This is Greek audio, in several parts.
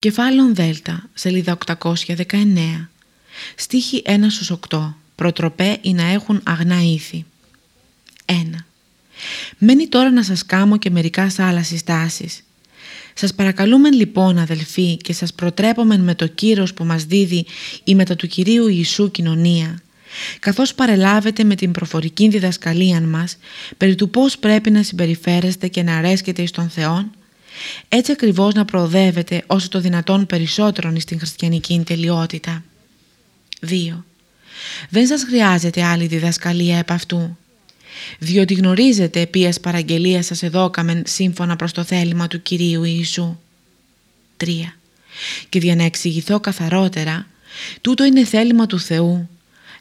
Κεφάλαιο Δέλτα, σελίδα 819. Στίχη 1 στους 8. Προτροπέ ή να έχουν αγνά ήθη. 1. Μένει τώρα να σας κάμω και μερικά άλλα συστάσεις. Σας παρακαλούμε λοιπόν αδελφοί και σας προτρέπομεν με το κύρος που μας δίδει η μετά του Κυρίου Ιησού κοινωνία καθώς παρελάβετε με την προφορική διδασκαλία μας περί του πώς πρέπει να συμπεριφέρεστε και να αρέσκετε εις τον Θεόν έτσι ακριβώς να προοδεύετε όσο το δυνατόν περισσότερον στην χριστιανική τελειότητα. 2. Δεν σας χρειάζεται άλλη διδασκαλία επ' αυτού, διότι γνωρίζετε ποιες παραγγελίες σας εδώκαμεν σύμφωνα προς το θέλημα του Κυρίου Ιησού. 3. Και για να εξηγηθώ καθαρότερα, τούτο είναι θέλημα του Θεού,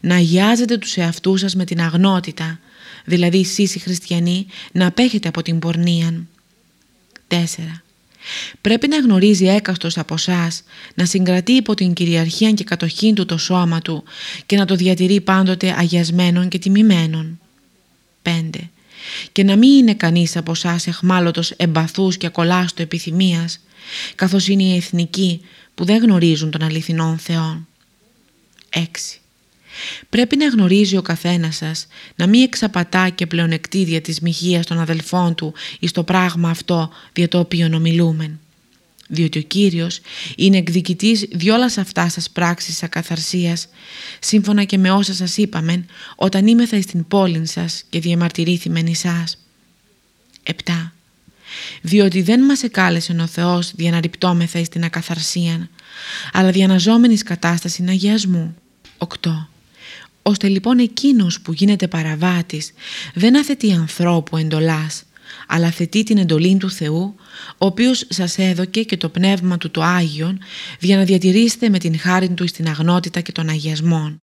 να αγιάζετε τους εαυτούς σας με την αγνότητα, δηλαδή εσείς οι χριστιανοί να απέχετε από την πορνεία. 4. Πρέπει να γνωρίζει έκαστος από εσάς να συγκρατεί υπό την κυριαρχία και κατοχή του το σώμα του και να το διατηρεί πάντοτε αγιασμένον και τιμημένον. 5. Και να μην είναι κανείς από εσάς εχμάλωτος εμπαθούς και ακολάστο επιθυμίας, καθώς είναι οι εθνικοί που δεν γνωρίζουν τον αληθινόν Θεό. 6. Πρέπει να γνωρίζει ο καθένας σας να μην εξαπατά και πλεονεκτήδια της μοιχείας των αδελφών του εις το πράγμα αυτό δια το οποίο ομιλούμεν. Διότι ο Κύριος είναι εκδικητής διόλας αυτά σας πράξεις ακαθαρσίας, σύμφωνα και με όσα σας είπαμε όταν είμεθα στην πόλη σας και διαμαρτυρήθημεν εσάς. 7. Διότι δεν μας εκάλεσε ο Θεός διαναρριπτόμεθα εις την ακαθαρσία, αλλά διαναζόμενης κατάσταση αγιασμού. 8 ώστε λοιπόν εκείνος που γίνεται παραβάτης δεν αθετεί ανθρώπου εντολάς, αλλά θετεί την εντολή του Θεού, ο οποίος σας έδωκε και το πνεύμα του το Άγιον, για να διατηρήσετε με την χάρη του στην αγνότητα και των αγιασμών.